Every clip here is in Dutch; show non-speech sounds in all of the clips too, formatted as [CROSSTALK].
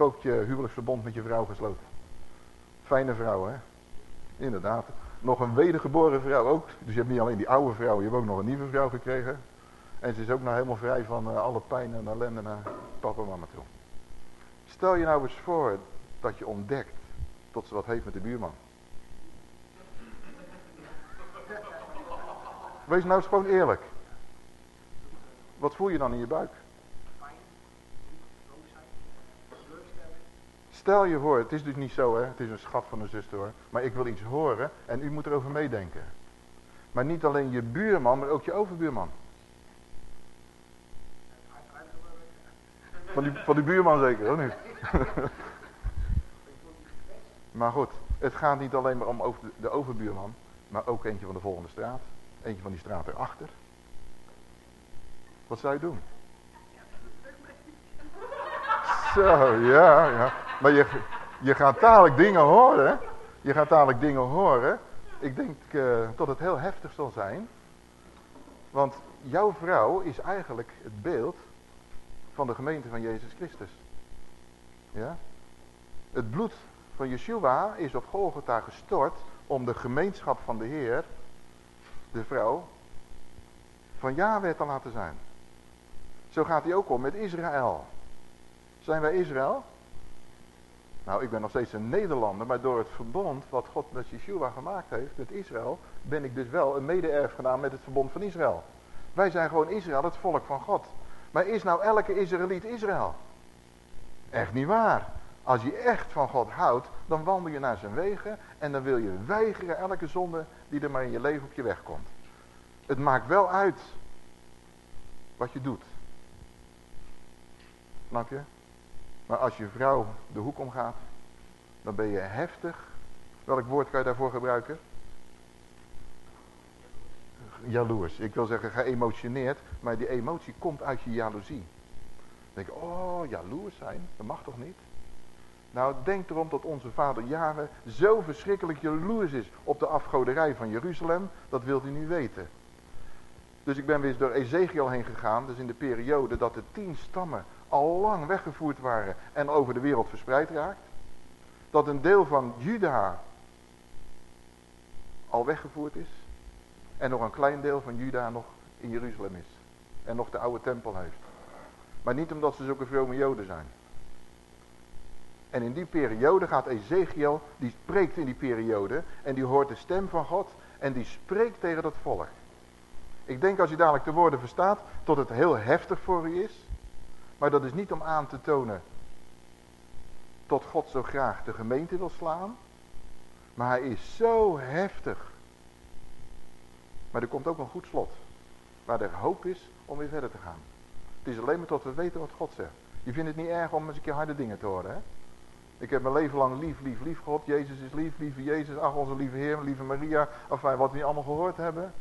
Hebt ook je huwelijksverbond met je vrouw gesloten. Fijne vrouw, hè? Inderdaad. Nog een wedergeboren vrouw ook. Dus je hebt niet alleen die oude vrouw, je hebt ook nog een nieuwe vrouw gekregen. En ze is ook nou helemaal vrij van uh, alle pijn en ellende naar papa en mama toe. Stel je nou eens voor dat je ontdekt tot ze wat heeft met de buurman. Wees nou eens gewoon eerlijk. Wat voel je dan in je buik? Stel je voor, het is dus niet zo hè, het is een schat van een zuster hoor. Maar ik wil iets horen en u moet erover meedenken. Maar niet alleen je buurman, maar ook je overbuurman. Van die, van die buurman zeker, of niet? [LAUGHS] maar goed, het gaat niet alleen maar om de overbuurman, maar ook eentje van de volgende straat. Eentje van die straat erachter. Wat zou je doen? Zo, ja, ja. Maar je, je gaat dadelijk dingen horen. Je gaat dadelijk dingen horen. Ik denk uh, dat het heel heftig zal zijn. Want jouw vrouw is eigenlijk het beeld van de gemeente van Jezus Christus. Ja? Het bloed van Yeshua is op Golgotha gestort om de gemeenschap van de Heer, de vrouw, van Yahweh te laten zijn. Zo gaat hij ook om met Israël. Zijn wij Israël? Nou, ik ben nog steeds een Nederlander, maar door het verbond wat God met Yeshua gemaakt heeft, met Israël, ben ik dus wel een mede-erfgenaam met het verbond van Israël. Wij zijn gewoon Israël, het volk van God. Maar is nou elke Israëliet Israël? Echt niet waar. Als je echt van God houdt, dan wandel je naar zijn wegen en dan wil je weigeren elke zonde die er maar in je leven op je weg komt. Het maakt wel uit wat je doet. Snap je? Maar als je vrouw de hoek omgaat, dan ben je heftig. Welk woord kan je daarvoor gebruiken? Jaloers. Ik wil zeggen geëmotioneerd, maar die emotie komt uit je jaloezie. Dan denk je, oh, jaloers zijn, dat mag toch niet? Nou, denk erom dat onze vader Jaren zo verschrikkelijk jaloers is op de afgoderij van Jeruzalem. Dat wilt u niet weten. Dus ik ben weer door Ezekiel heen gegaan. Dus in de periode dat de tien stammen al lang weggevoerd waren en over de wereld verspreid raakt. Dat een deel van Juda al weggevoerd is. En nog een klein deel van Juda nog in Jeruzalem is. En nog de oude tempel heeft. Maar niet omdat ze zulke vrome joden zijn. En in die periode gaat Ezekiel, die spreekt in die periode. En die hoort de stem van God. En die spreekt tegen dat volk. Ik denk als je dadelijk de woorden verstaat, tot het heel heftig voor u is. Maar dat is niet om aan te tonen tot God zo graag de gemeente wil slaan. Maar hij is zo heftig. Maar er komt ook een goed slot. Waar er hoop is om weer verder te gaan. Het is alleen maar tot we weten wat God zegt. Je vindt het niet erg om eens een keer harde dingen te horen, hè? Ik heb mijn leven lang lief, lief, lief gehad. Jezus is lief, lieve Jezus. Ach, onze lieve Heer, lieve Maria. Of wij wat we niet allemaal gehoord hebben.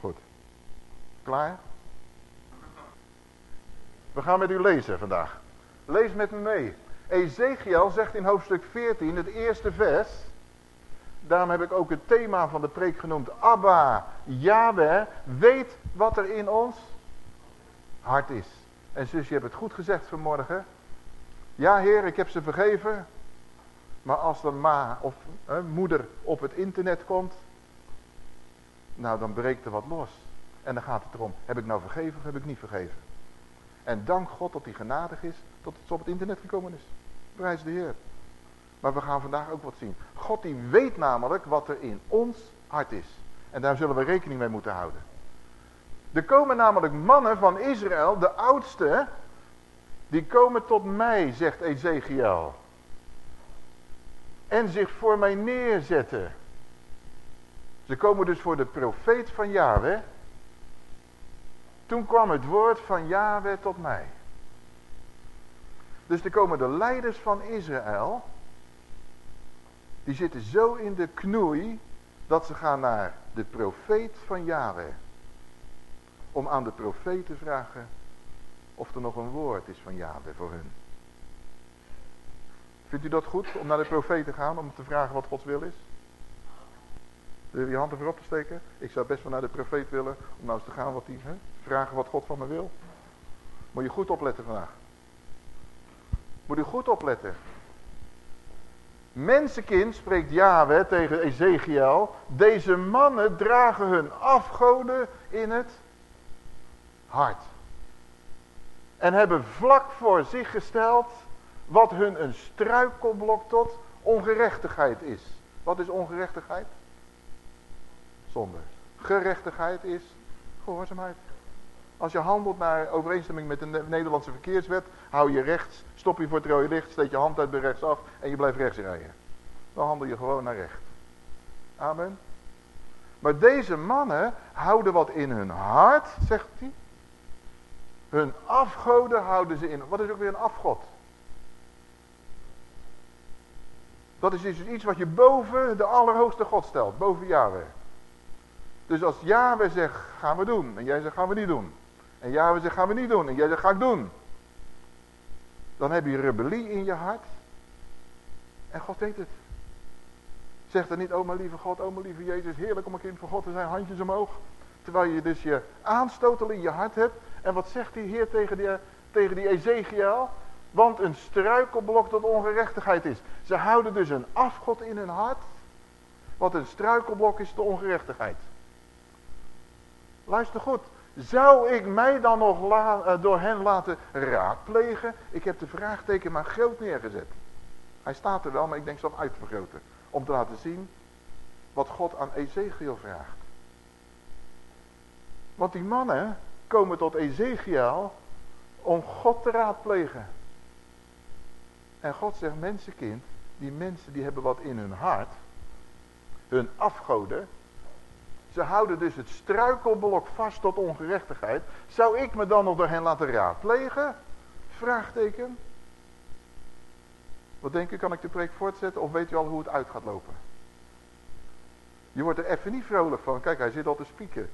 Goed. Klaar? We gaan met u lezen vandaag. Lees met me mee. Ezekiel zegt in hoofdstuk 14, het eerste vers. Daarom heb ik ook het thema van de preek genoemd. Abba, Yahweh, weet wat er in ons hart is. En zus, je hebt het goed gezegd vanmorgen. Ja heer, ik heb ze vergeven. Maar als de ma of moeder op het internet komt. Nou, dan breekt er wat los. En dan gaat het erom, heb ik nou vergeven of heb ik niet vergeven? En dank God dat hij genadig is, dat het op het internet gekomen is. Prijs de Heer. Maar we gaan vandaag ook wat zien. God die weet namelijk wat er in ons hart is. En daar zullen we rekening mee moeten houden. Er komen namelijk mannen van Israël, de oudste, die komen tot mij, zegt Ezekiel. En zich voor mij neerzetten. Ze komen dus voor de profeet van Yahweh. Toen kwam het woord van Yahweh tot mij. Dus er komen de leiders van Israël. Die zitten zo in de knoei. Dat ze gaan naar de profeet van Yahweh. Om aan de profeet te vragen. Of er nog een woord is van Yahweh voor hun. Vindt u dat goed om naar de profeet te gaan. Om te vragen wat Gods wil is? Wil je je hand ervoor op te steken? Ik zou best wel naar de profeet willen. Om nou eens te gaan wat hij... Vragen wat God van me wil. Moet je goed opletten vandaag. Moet u goed opletten. Mensenkind, spreekt Yahweh tegen Ezekiel. Deze mannen dragen hun afgoden in het hart. En hebben vlak voor zich gesteld wat hun een struikelblok tot ongerechtigheid is. Wat is ongerechtigheid? Zonde. Gerechtigheid is gehoorzaamheid. Als je handelt naar overeenstemming met de Nederlandse verkeerswet, hou je rechts, stop je voor het rode licht, steek je hand uit bij rechtsaf en je blijft rechts rijden. Dan handel je gewoon naar recht. Amen. Maar deze mannen houden wat in hun hart, zegt hij. Hun afgoden houden ze in. Wat is ook weer een afgod? Dat is dus iets wat je boven de allerhoogste God stelt, boven Yahweh. Dus als Yahweh zegt, gaan we doen. En jij zegt, gaan we niet doen. En Yahweh zegt, gaan we niet doen. En jij zegt, ga ik doen. Dan heb je rebellie in je hart. En God weet het. Zegt er niet, oh mijn lieve God, oh mijn lieve Jezus, heerlijk om een kind van God te zijn, handjes omhoog. Terwijl je dus je aanstotel in je hart hebt. En wat zegt die Heer tegen die, tegen die Ezekiel? Want een struikelblok tot ongerechtigheid is. Ze houden dus een afgod in hun hart. Wat een struikelblok is tot ongerechtigheid. Luister goed. Zou ik mij dan nog eh, door hen laten raadplegen? Ik heb de vraagteken maar groot neergezet. Hij staat er wel, maar ik denk zelf uitvergroten. Om te laten zien wat God aan Ezekiel vraagt. Want die mannen komen tot Ezekiel om God te raadplegen. En God zegt, mensenkind, die mensen die hebben wat in hun hart. Hun afgoden, ze houden dus het struikelblok vast tot ongerechtigheid. Zou ik me dan nog door hen laten raadplegen? Vraagteken. Wat denk je, kan ik de preek voortzetten of weet u al hoe het uit gaat lopen? Je wordt er even niet vrolijk van. Kijk, hij zit al te spieken.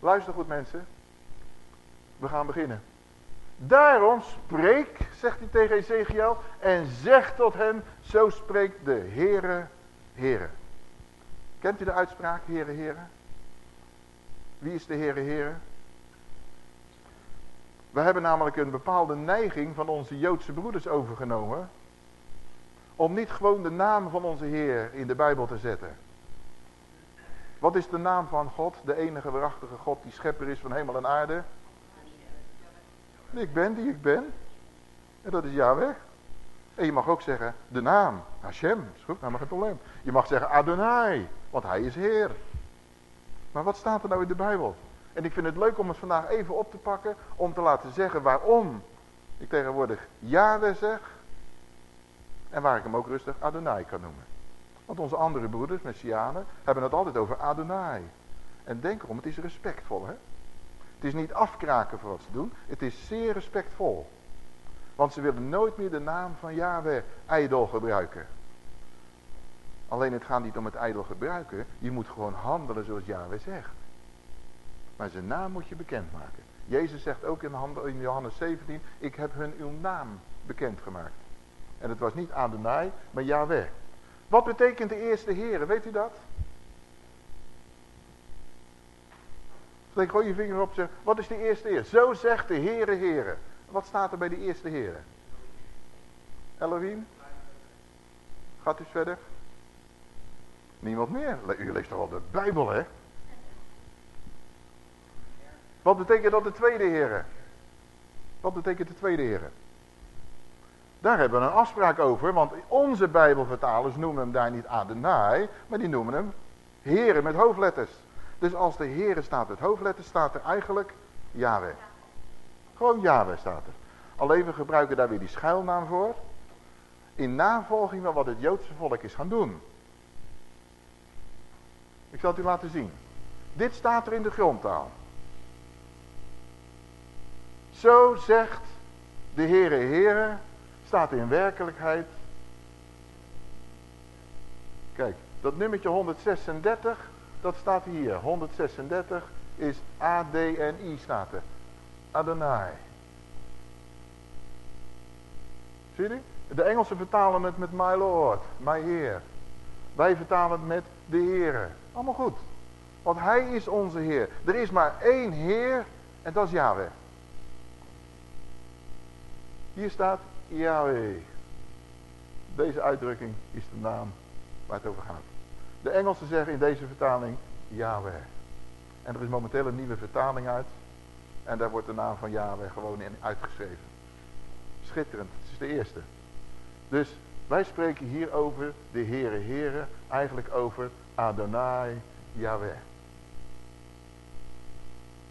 Luister goed mensen. We gaan beginnen. Daarom spreek, zegt hij tegen Ezekiel, en zeg tot hen, zo spreekt de Heere, Heere. Kent u de uitspraak, Heere, Heere? Wie is de Heere, Heere? We hebben namelijk een bepaalde neiging van onze Joodse broeders overgenomen. Om niet gewoon de naam van onze Heer in de Bijbel te zetten. Wat is de naam van God? De enige waarachtige God die schepper is van hemel en aarde. Ik ben die ik ben. En dat is Yahweh. En je mag ook zeggen de naam. Hashem. Is goed, nou maar geen probleem. Je mag zeggen Adonai. Want hij is Heer. Maar wat staat er nou in de Bijbel? En ik vind het leuk om het vandaag even op te pakken. Om te laten zeggen waarom ik tegenwoordig Yahweh zeg. En waar ik hem ook rustig Adonai kan noemen. Want onze andere broeders, Messianen, hebben het altijd over Adonai. En denk erom, het is respectvol hè. Het is niet afkraken voor wat ze doen. Het is zeer respectvol. Want ze willen nooit meer de naam van Yahweh ijdel gebruiken. Alleen het gaat niet om het ijdel gebruiken. Je moet gewoon handelen zoals Yahweh zegt. Maar zijn naam moet je bekendmaken. Jezus zegt ook in Johannes 17. Ik heb hun uw naam bekendgemaakt. En het was niet Adonai, maar Yahweh. Wat betekent de eerste Heer? Weet u dat? Steek gewoon je vinger op en wat is de eerste Heer? Zo zegt de Heere Heere. Wat staat er bij de eerste Heere? Elohim? Gaat u verder? Niemand meer. U leest toch al de Bijbel, hè? Wat betekent dat de tweede Heere? Wat betekent de tweede Heere? Daar hebben we een afspraak over, want onze Bijbelvertalers noemen hem daar niet Adonai, maar die noemen hem Heere met hoofdletters. Dus als de Heere staat met hoofdletters, staat er eigenlijk Yahweh. Gewoon Yahweh staat er. Alleen we gebruiken daar weer die schuilnaam voor. In navolging van wat het Joodse volk is gaan doen. Ik zal het u laten zien. Dit staat er in de grondtaal. Zo zegt de Heere Heere, staat in werkelijkheid. Kijk, dat nummertje 136, dat staat hier. 136 is A, D en I staat er. Adonai. Zie je? De Engelsen vertalen het met my lord, my heer. Wij vertalen het met de Heere. Allemaal goed. Want hij is onze Heer. Er is maar één Heer En dat is Yahweh. Hier staat Yahweh. Deze uitdrukking is de naam waar het over gaat. De Engelsen zeggen in deze vertaling Yahweh. En er is momenteel een nieuwe vertaling uit. En daar wordt de naam van Yahweh gewoon in uitgeschreven. Schitterend. Het is de eerste. Dus wij spreken hier over de Heere Heere. Eigenlijk over Adonai Yahweh.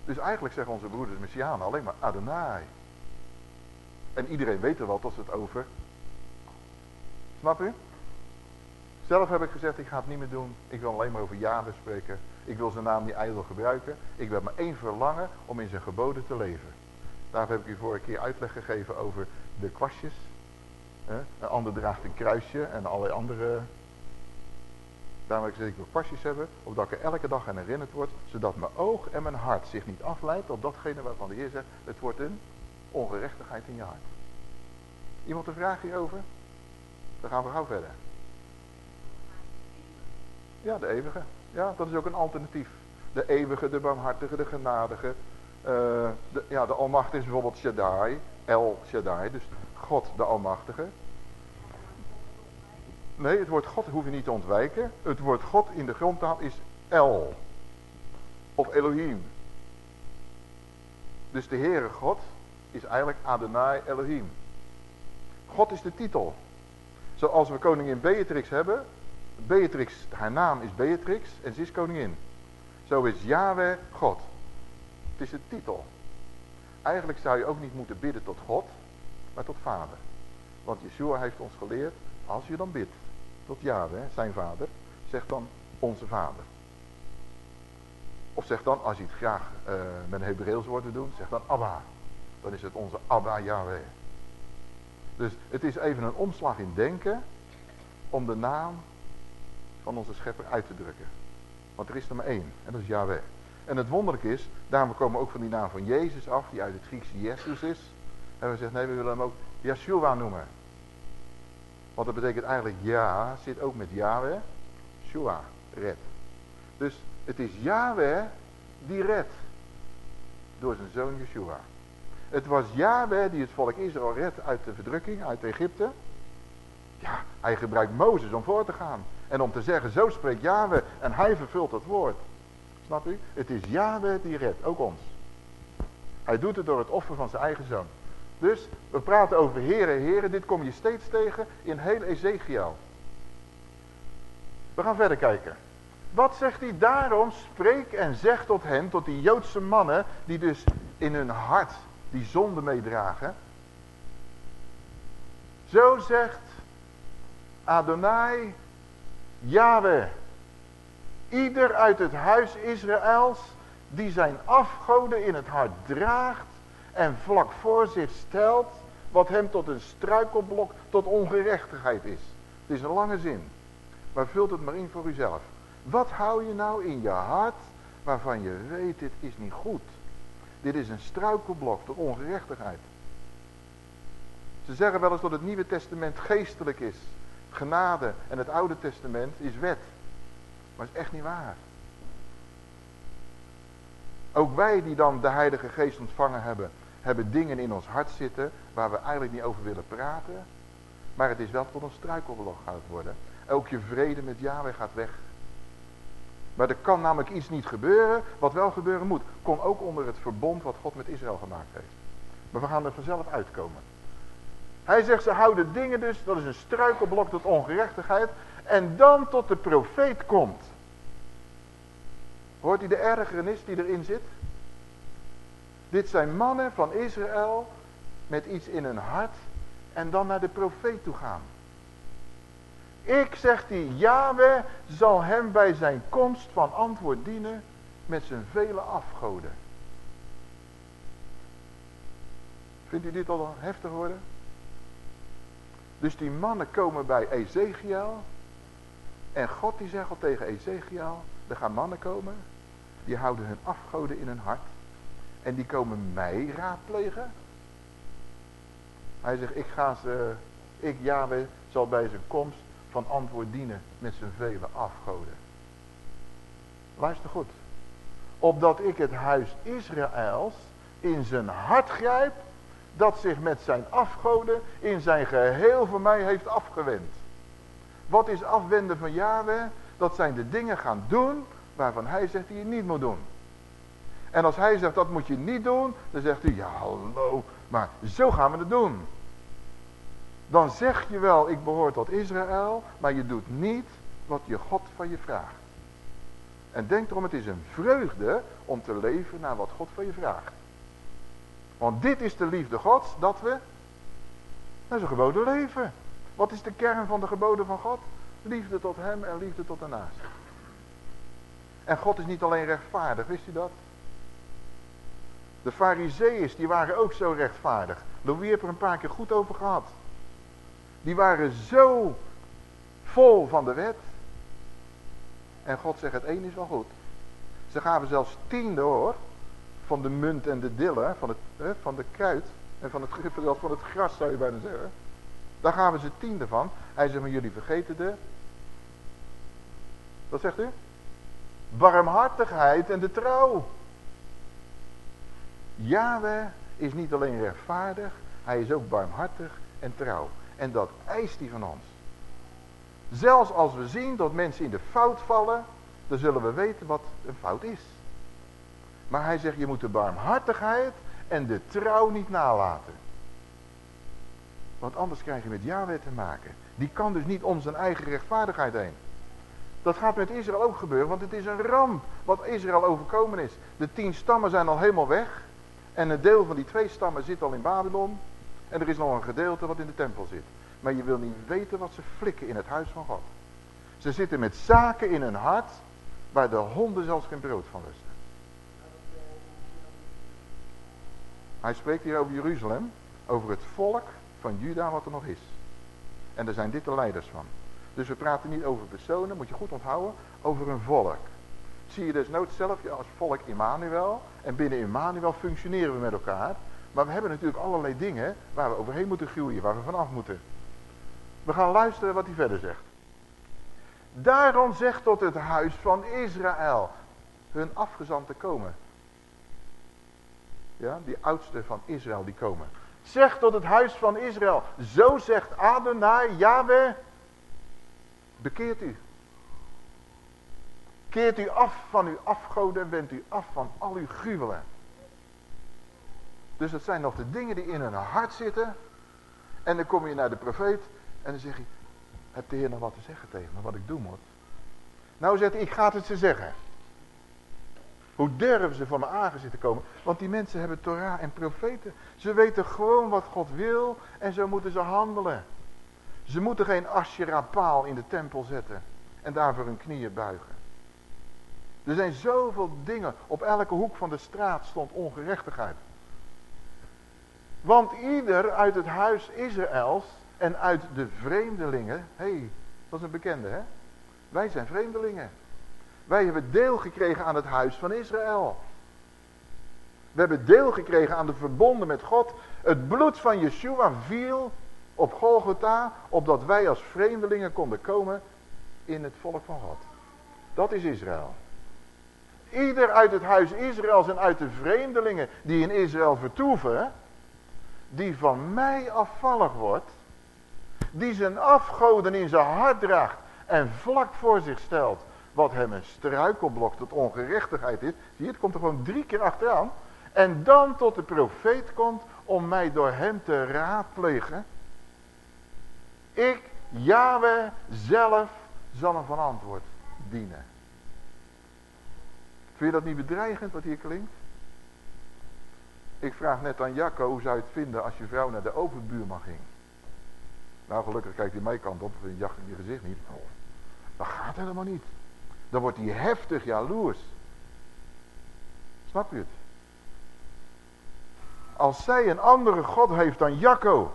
Dus eigenlijk zeggen onze broeders Messianen alleen maar Adonai. En iedereen weet er wel tot het over. Snap u? Zelf heb ik gezegd, ik ga het niet meer doen. Ik wil alleen maar over Yahweh spreken. Ik wil zijn naam niet ijdel gebruiken. Ik wil maar één verlangen om in zijn geboden te leven. Daar heb ik u vorige keer uitleg gegeven over de kwastjes. Een ander draagt een kruisje en allerlei andere... Daarom heb ik wil kwastjes hebben, opdat ik er elke dag aan herinnerd word, zodat mijn oog en mijn hart zich niet afleidt op datgene waarvan de Heer zegt, het wordt een ongerechtigheid in je hart. Iemand een vraag hierover? Dan gaan we gauw verder. Ja, de eeuwige. Ja, dat is ook een alternatief. De eeuwige, de barmhartige, de genadige. Uh, de, ja, de almachtige is bijvoorbeeld Shaddai. El Shaddai, dus God de almachtige. Nee, het woord God hoef je niet te ontwijken. Het woord God in de grondtaal is El. Of Elohim. Dus de Heere God is eigenlijk Adonai Elohim. God is de titel. Zoals we koningin Beatrix hebben, Beatrix, haar naam is Beatrix en ze is koningin. Zo is Yahweh God. Het is de titel. Eigenlijk zou je ook niet moeten bidden tot God, maar tot vader. Want Yeshua heeft ons geleerd, als je dan bidt tot Yahweh, zijn vader, zeg dan onze vader. Of zeg dan, als je het graag uh, met een Hebreeuws woord wil doen, zeg dan Abba. Dan is het onze Abba Yahweh. Dus het is even een omslag in denken om de naam van onze schepper uit te drukken. Want er is er maar één. En dat is Yahweh. En het wonderlijke is, daarom komen we ook van die naam van Jezus af, die uit het Griekse Jezus is. En we zeggen, nee, we willen hem ook Yeshua noemen. Want dat betekent eigenlijk ja, zit ook met Yahweh. Shua, red. Dus het is Yahweh die redt. Door zijn zoon Yeshua. Het was Yahweh die het volk Israël redt uit de verdrukking, uit Egypte. Ja, hij gebruikt Mozes om voor te gaan. En om te zeggen, zo spreekt Yahweh en hij vervult het woord. Snap u? Het is Yahweh die redt, ook ons. Hij doet het door het offer van zijn eigen zoon. Dus we praten over heren, heren. Dit kom je steeds tegen in heel Ezekiel. We gaan verder kijken. Wat zegt hij daarom? Spreek en zeg tot hen, tot die Joodse mannen, die dus in hun hart die zonde meedragen. Zo zegt Adonai Yahweh. Ieder uit het huis Israëls die zijn afgoden in het hart draagt en vlak voor zich stelt wat hem tot een struikelblok, tot ongerechtigheid is. Het is een lange zin, maar vult het maar in voor uzelf. Wat hou je nou in je hart waarvan je weet dit is niet goed? Dit is een struikelblok tot ongerechtigheid. Ze zeggen wel eens dat het Nieuwe Testament geestelijk is. Genade en het Oude Testament is wet. Maar is echt niet waar. Ook wij die dan de Heilige Geest ontvangen hebben, hebben dingen in ons hart zitten waar we eigenlijk niet over willen praten. Maar het is wel tot een struikelblok gaat worden. Ook je vrede met Yahweh gaat weg. Maar er kan namelijk iets niet gebeuren wat wel gebeuren moet. Kon ook onder het verbond wat God met Israël gemaakt heeft. Maar we gaan er vanzelf uitkomen. Hij zegt ze houden dingen dus, dat is een struikelblok tot ongerechtigheid. En dan tot de profeet komt. Hoort u de ergernis die erin zit? Dit zijn mannen van Israël met iets in hun hart en dan naar de profeet toe gaan. Ik, zegt hij, Yahweh zal hem bij zijn komst van antwoord dienen met zijn vele afgoden. Vindt u dit al heftig worden? Dus die mannen komen bij Ezekiel. En God die zegt al tegen Ezekiel, er gaan mannen komen. Die houden hun afgoden in hun hart. En die komen mij raadplegen. Hij zegt, ik ga ze, ik Yahweh zal bij zijn komst van antwoord dienen met zijn vele afgoden. Luister goed. Opdat ik het huis Israëls in zijn hart grijpt, dat zich met zijn afgoden in zijn geheel voor mij heeft afgewend. Wat is afwenden van Yahweh? Dat zijn de dingen gaan doen waarvan hij zegt die je niet moet doen. En als hij zegt dat moet je niet doen, dan zegt hij ja hallo, maar zo gaan we het doen. Dan zeg je wel ik behoor tot Israël, maar je doet niet wat je God van je vraagt. En denk erom, het is een vreugde om te leven naar wat God van je vraagt. Want dit is de liefde Gods, dat we naar zijn geboden leven. Wat is de kern van de geboden van God? Liefde tot hem en liefde tot de naast. En God is niet alleen rechtvaardig, wist u dat? De fariseeërs, die waren ook zo rechtvaardig. Louis heeft er een paar keer goed over gehad. Die waren zo vol van de wet. En God zegt, het een is wel goed. Ze gaven zelfs tiende hoor. Van de munt en de dille, van, het, van de kruid. En van het, [LAUGHS] van het gras zou je bijna zeggen. Daar gaven ze tiende van. Hij zegt, maar jullie vergeten de... Wat zegt u? Barmhartigheid en de trouw. Yahweh is niet alleen rechtvaardig, hij is ook barmhartig en trouw. En dat eist hij van ons. Zelfs als we zien dat mensen in de fout vallen, dan zullen we weten wat een fout is. Maar hij zegt, je moet de barmhartigheid en de trouw niet nalaten. Want anders krijg je met Yahweh te maken. Die kan dus niet om zijn eigen rechtvaardigheid heen. Dat gaat met Israël ook gebeuren, want het is een ramp wat Israël overkomen is. De tien stammen zijn al helemaal weg. En een deel van die twee stammen zit al in Babylon. En er is nog een gedeelte wat in de tempel zit. Maar je wil niet weten wat ze flikken in het huis van God. Ze zitten met zaken in hun hart waar de honden zelfs geen brood van lusten. Hij spreekt hier over Jeruzalem, over het volk van Juda wat er nog is. En daar zijn dit de leiders van. Dus we praten niet over personen, moet je goed onthouden, over een volk. Zie je dus nood zelf je als volk Immanuel. En binnen Immanuel functioneren we met elkaar. Maar we hebben natuurlijk allerlei dingen waar we overheen moeten groeien, waar we vanaf moeten. We gaan luisteren wat hij verder zegt. Daarom zegt tot het huis van Israël hun afgezanten komen. Ja, die oudste van Israël die komen. Zeg tot het huis van Israël. Zo zegt Adonai, Yahweh. Bekeert u. Keert u af van uw afgoden, wendt u af van al uw gruwelen. Dus dat zijn nog de dingen die in hun hart zitten. En dan kom je naar de profeet en dan zeg je, heb de Heer nog wat te zeggen tegen me, wat ik doen moet? Nou zegt hij, ik ga het ze zeggen. Hoe durven ze van mijn aangezicht te komen? Want die mensen hebben Torah en profeten. Ze weten gewoon wat God wil en zo moeten ze handelen. Ze moeten geen Asherah-paal in de tempel zetten en daarvoor hun knieën buigen. Er zijn zoveel dingen. Op elke hoek van de straat stond ongerechtigheid. Want ieder uit het huis Israëls en uit de vreemdelingen. Hé, hey, dat is een bekende hè. Wij zijn vreemdelingen. Wij hebben deel gekregen aan het huis van Israël. We hebben deel gekregen aan de verbonden met God. Het bloed van Yeshua viel op Golgotha, opdat wij als vreemdelingen konden komen in het volk van God. Dat is Israël. Ieder uit het huis Israëls en uit de vreemdelingen die in Israël vertoeven, die van mij afvallig wordt, die zijn afgoden in zijn hart draagt en vlak voor zich stelt, wat hem een struikelblok tot ongerechtigheid is. Zie je, het komt er gewoon drie keer achteraan. En dan tot de profeet komt om mij door hem te raadplegen. Ik, Yahweh, zelf zal hem van antwoord dienen. Vind je dat niet bedreigend wat hier klinkt? Ik vraag net aan Jacco, hoe zou je het vinden als je vrouw naar de overbuurman ging? Nou, gelukkig kijkt hij mijn kant op, je jacht in je gezicht niet. Oh, dat gaat helemaal niet. Dan wordt hij heftig jaloers. Snap je het? Als zij een andere God heeft dan Jacco.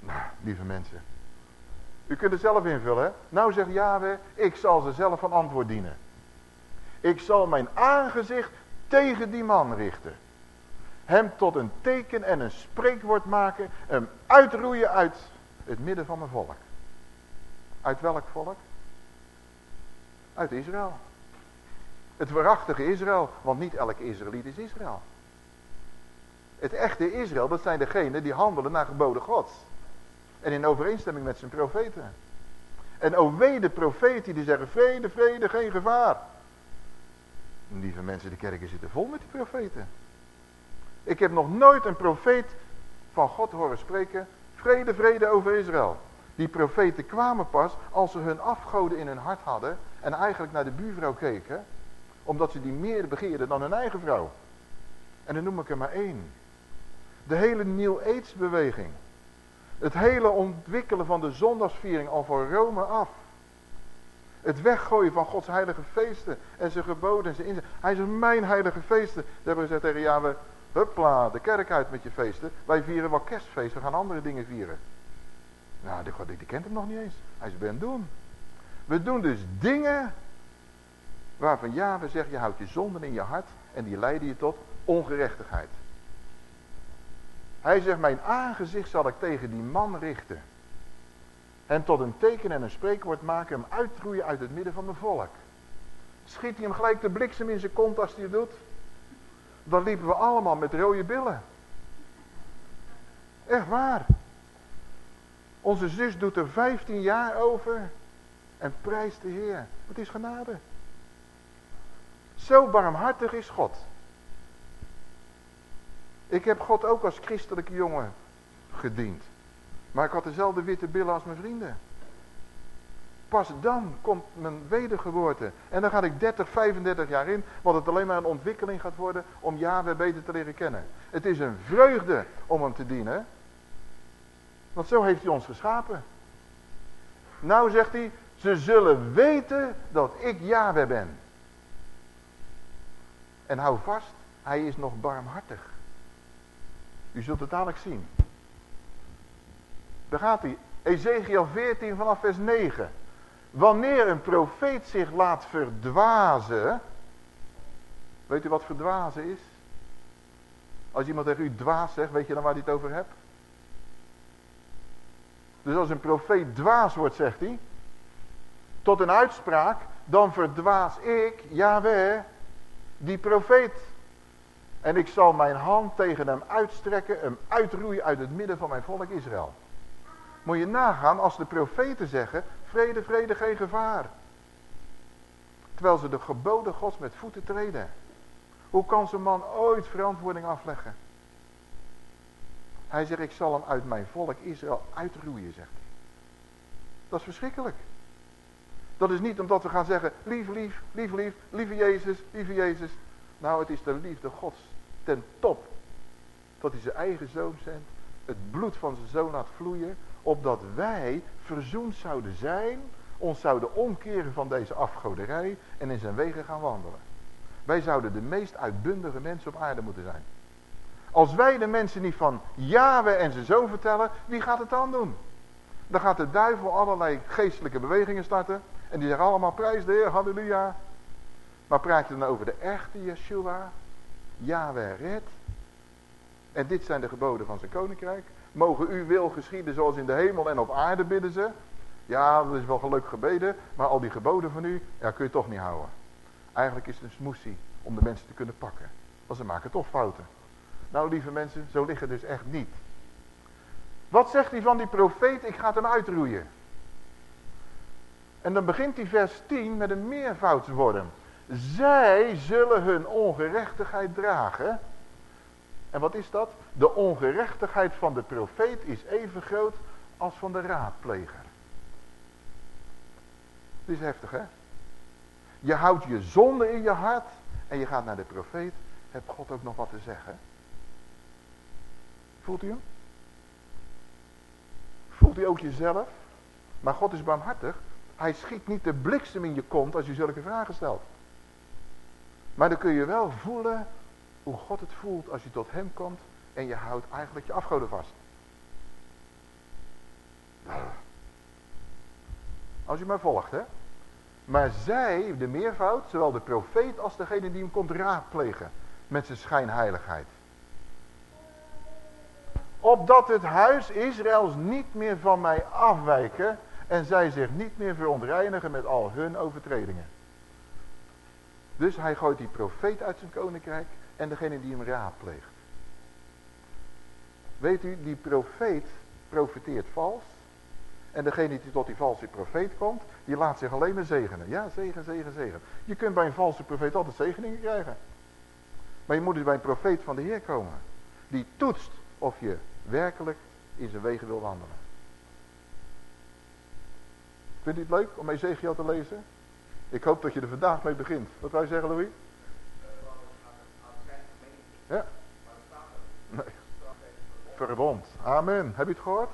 Nou, lieve mensen. U kunt het zelf invullen. Hè? Nou zegt Yahweh, ik zal ze zelf van antwoord dienen. Ik zal mijn aangezicht tegen die man richten. Hem tot een teken en een spreekwoord maken. Hem uitroeien uit het midden van mijn volk. Uit welk volk? Uit Israël. Het waarachtige Israël, want niet elke Israëliet is Israël. Het echte Israël, dat zijn degenen die handelen naar geboden Gods. En in overeenstemming met zijn profeten. En o wee de profeten die zeggen vrede, vrede, geen gevaar. Lieve mensen, de kerken zitten vol met die profeten. Ik heb nog nooit een profeet van God horen spreken. Vrede, vrede over Israël. Die profeten kwamen pas als ze hun afgoden in hun hart hadden. En eigenlijk naar de buurvrouw keken. Omdat ze die meer begeerden dan hun eigen vrouw. En dan noem ik er maar één. De hele New Age beweging. Het hele ontwikkelen van de zondagsviering al van Rome af. Het weggooien van Gods heilige feesten en zijn geboden en zijn inzet. Hij zegt, mijn heilige feesten. Ze hebben gezegd tegen ja, we, hupla, de kerk uit met je feesten. Wij vieren wel kerstfeest, we gaan andere dingen vieren. Nou, die, die, die kent hem nog niet eens. Hij is ben doen. We doen dus dingen waarvan we zeggen, je houdt je zonden in je hart en die leiden je tot ongerechtigheid. Hij zegt, mijn aangezicht zal ik tegen die man richten. En tot een teken en een spreekwoord maken, hem uitroeien uit het midden van mijn volk. Schiet hij hem gelijk de bliksem in zijn kont als hij het doet? Dan liepen we allemaal met rode billen. Echt waar. Onze zus doet er 15 jaar over en prijst de Heer. Het is genade. Zo barmhartig is God. Ik heb God ook als christelijke jongen gediend. Maar ik had dezelfde witte billen als mijn vrienden. Pas dan komt mijn wedergeboorte. En dan ga ik 30, 35 jaar in. Want het alleen maar een ontwikkeling gaat worden om Yahweh beter te leren kennen. Het is een vreugde om hem te dienen. Want zo heeft hij ons geschapen. Nou zegt hij, ze zullen weten dat ik Yahweh ben. En hou vast, hij is nog barmhartig. U zult het dadelijk zien. Daar gaat hij. Ezekiel 14 vanaf vers 9. Wanneer een profeet zich laat verdwazen. Weet u wat verdwazen is? Als iemand tegen u dwaas zegt, weet je dan waar hij het over hebt? Dus als een profeet dwaas wordt, zegt hij. Tot een uitspraak, dan verdwaas ik, Yahweh, die profeet. En ik zal mijn hand tegen hem uitstrekken, hem uitroeien uit het midden van mijn volk Israël. Moet je nagaan als de profeten zeggen, vrede, vrede, geen gevaar. Terwijl ze de geboden gods met voeten treden. Hoe kan zo'n man ooit verantwoording afleggen? Hij zegt, ik zal hem uit mijn volk Israël uitroeien, zegt hij. Dat is verschrikkelijk. Dat is niet omdat we gaan zeggen, lief, lief, lief, lief, lieve Jezus, lieve Jezus. Nou, het is de liefde gods ten top. Dat hij zijn eigen zoon zendt, het bloed van zijn zoon laat vloeien, opdat wij verzoend zouden zijn, ons zouden omkeren van deze afgoderij en in zijn wegen gaan wandelen. Wij zouden de meest uitbundige mensen op aarde moeten zijn. Als wij de mensen niet van Yahweh en zijn zoon vertellen, wie gaat het dan doen? Dan gaat de duivel allerlei geestelijke bewegingen starten. En die zeggen allemaal prijs de Heer, halleluja. Maar praat je dan over de echte Yeshua? Yahweh red. En dit zijn de geboden van zijn koninkrijk. Mogen uw wil geschieden zoals in de hemel en op aarde bidden ze. Ja, dat is wel gelukkig gebeden. Maar al die geboden van u, ja, kun je toch niet houden. Eigenlijk is het een smoesie om de mensen te kunnen pakken. Want ze maken toch fouten. Nou, lieve mensen, zo liggen dus echt niet. Wat zegt hij van die profeet? Ik ga hem uitroeien. En dan begint hij vers 10 met een meervoudsworm. Zij zullen hun ongerechtigheid dragen. En wat is dat? De ongerechtigheid van de profeet is even groot als van de raadpleger. Dit is heftig hè? Je houdt je zonde in je hart en je gaat naar de profeet. Heb God ook nog wat te zeggen? Voelt u hem? Voelt u ook jezelf? Maar God is barmhartig. Hij schiet niet de bliksem in je kont als je zulke vragen stelt. Maar dan kun je wel voelen hoe God het voelt als je tot hem komt en je houdt eigenlijk je afgoden vast. Als je maar volgt, hè. Maar zij, de meervoud, zowel de profeet als degene die hem komt raadplegen met zijn schijnheiligheid. Opdat het huis Israëls niet meer van mij afwijken en zij zich niet meer verontreinigen met al hun overtredingen. Dus hij gooit die profeet uit zijn koninkrijk en degene die hem raadpleegt. Weet u, die profeet profeteert vals. En degene die tot die valse profeet komt, die laat zich alleen maar zegenen. Ja, zegen, zegen, zegen. Je kunt bij een valse profeet altijd zegeningen krijgen. Maar je moet dus bij een profeet van de Heer komen. Die toetst of je werkelijk in zijn wegen wil wandelen. Vindt u het leuk om Ezekiel te lezen? Ik hoop dat je er vandaag mee begint. Wat wij zeggen, Louis? Ja. Verbond. Amen. Heb je het gehoord?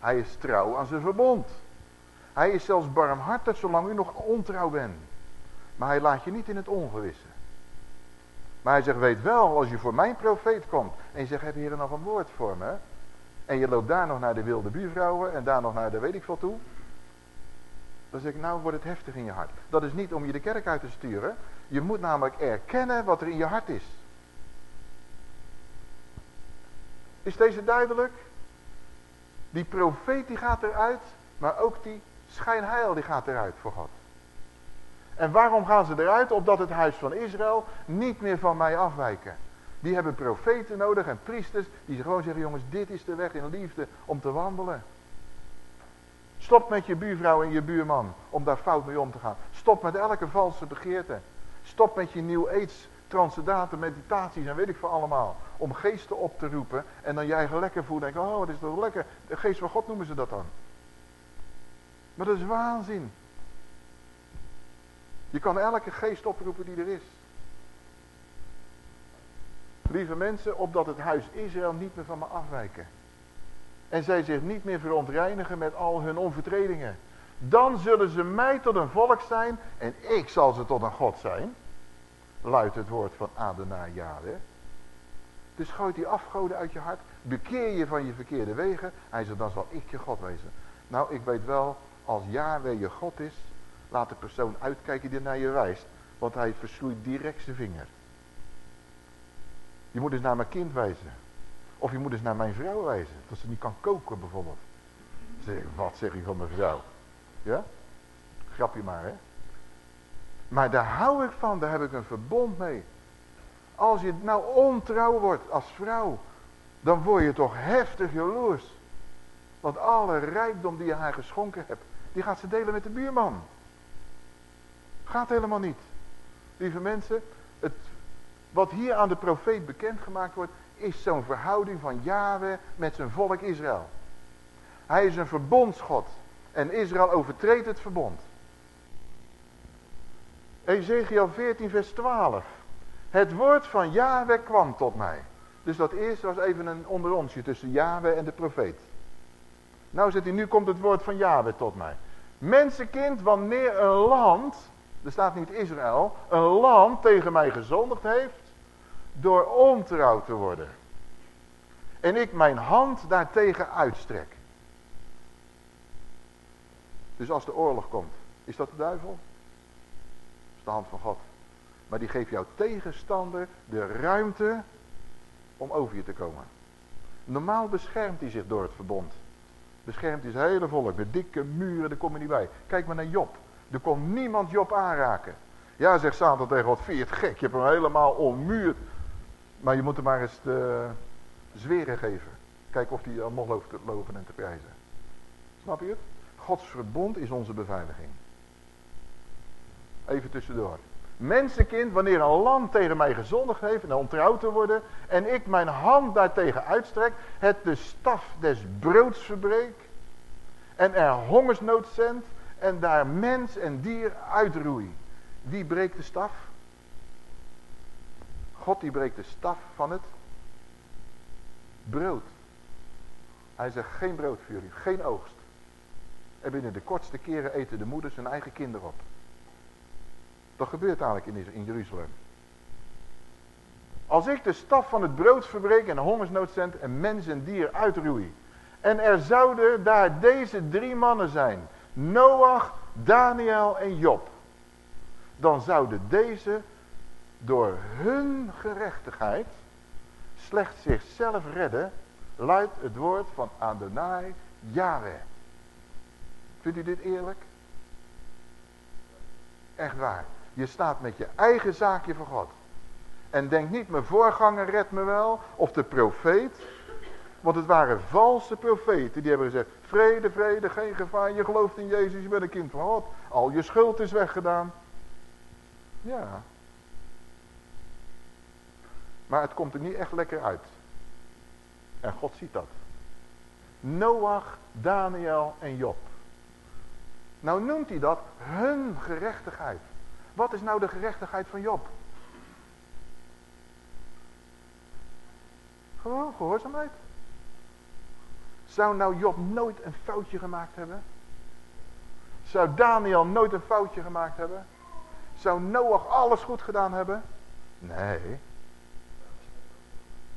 Hij is trouw aan zijn verbond. Hij is zelfs barmhartig zolang u nog ontrouw bent. Maar hij laat je niet in het ongewisse. Maar hij zegt, weet wel, als je voor mijn profeet komt. En je zegt, heb hier nog een woord voor me? En je loopt daar nog naar de wilde buurvrouwen. En daar nog naar de weet ik veel toe. Dan zeg ik, nou wordt het heftig in je hart. Dat is niet om je de kerk uit te sturen. Je moet namelijk erkennen wat er in je hart is. Is deze duidelijk? Die profeet die gaat eruit, maar ook die schijnheil die gaat eruit voor God. En waarom gaan ze eruit? Opdat het huis van Israël niet meer van mij afwijken. Die hebben profeten nodig en priesters die gewoon zeggen, jongens, dit is de weg in liefde om te wandelen. Stop met je buurvrouw en je buurman om daar fout mee om te gaan. Stop met elke valse begeerte. Stop met je nieuw aids, transcendate meditaties en weet ik veel allemaal. Om geesten op te roepen en dan je eigen lekker voelen. Denk, oh, wat is toch lekker. De geest van God noemen ze dat dan. Maar dat is waanzin. Je kan elke geest oproepen die er is. Lieve mensen, opdat het huis Israël niet meer van me afwijken. En zij zich niet meer verontreinigen met al hun onvertredingen. Dan zullen ze mij tot een volk zijn en ik zal ze tot een God zijn. Luidt het woord van Adonai Yahweh. Dus gooi die afgoden uit je hart. Bekeer je van je verkeerde wegen. Hij zegt, dan zal ik je God wezen. Nou, ik weet wel, als Yahweh je God is, laat de persoon uitkijken die naar je wijst. Want hij versloeit direct zijn vinger. Je moet dus naar mijn kind wijzen. Of je moet eens naar mijn vrouw wijzen. Dat ze niet kan koken bijvoorbeeld. Zeg, wat zeg je van mijn vrouw? Ja? Grapje maar hè. Maar daar hou ik van. Daar heb ik een verbond mee. Als je nou ontrouw wordt als vrouw. Dan word je toch heftig jaloers. Want alle rijkdom die je haar geschonken hebt. Die gaat ze delen met de buurman. Gaat helemaal niet. Lieve mensen. Het, wat hier aan de profeet bekendgemaakt wordt is zo'n verhouding van Yahweh met zijn volk Israël. Hij is een verbondsgod. En Israël overtreedt het verbond. Ezekiel 14 vers 12. Het woord van Yahweh kwam tot mij. Dus dat eerste was even een onderonsje tussen Yahweh en de profeet. Nou zegt hij, nu komt het woord van Yahweh tot mij. Mensenkind, wanneer een land, er staat niet Israël, een land tegen mij gezondigd heeft, door ontrouw te worden. En ik mijn hand daartegen uitstrek. Dus als de oorlog komt, is dat de duivel? De hand van God. Maar die geeft jouw tegenstander de ruimte om over je te komen. Normaal beschermt hij zich door het verbond. Beschermt hij zijn hele volk met dikke muren, daar kom je niet bij. Kijk maar naar Job. Er kon niemand Job aanraken. Ja, zegt Satan tegen God, vind je het gek? Je hebt hem helemaal ommuurd. Maar je moet hem maar eens de zweren geven. Kijk of hij dan nog loopt te loven en te prijzen. Snap je het? Gods verbond is onze beveiliging. Even tussendoor. Mensenkind, wanneer een land tegen mij gezondigd heeft en ontrouw te worden, en ik mijn hand daartegen uitstrek, het de staf des broods verbreek, en er hongersnood zendt, en daar mens en dier uitroei. Wie breekt de staf? God die breekt de staf van het brood. Hij zegt geen brood voor jullie, geen oogst. En binnen de kortste keren eten de moeders hun eigen kinderen op. Dat gebeurt eigenlijk in, Jeruzalem. Als ik de staf van het brood verbreek en hongersnood zend en mens en dier uitroei. En er zouden daar deze drie mannen zijn. Noach, Daniel en Job. Dan zouden deze door hun gerechtigheid slechts zichzelf redden, luidt het woord van Adonai Yahweh. Vindt u dit eerlijk? Echt waar. Je staat met je eigen zaakje voor God. En denk niet, mijn voorganger redt me wel, of de profeet. Want het waren valse profeten, die hebben gezegd, vrede, vrede, geen gevaar, je gelooft in Jezus, je bent een kind van God. Al je schuld is weggedaan. Ja. Maar het komt er niet echt lekker uit. En God ziet dat. Noach, Daniel en Job. Nou noemt hij dat hun gerechtigheid. Wat is nou de gerechtigheid van Job? Gewoon gehoorzaamheid. Zou nou Job nooit een foutje gemaakt hebben? Zou Daniel nooit een foutje gemaakt hebben? Zou Noach alles goed gedaan hebben? Nee.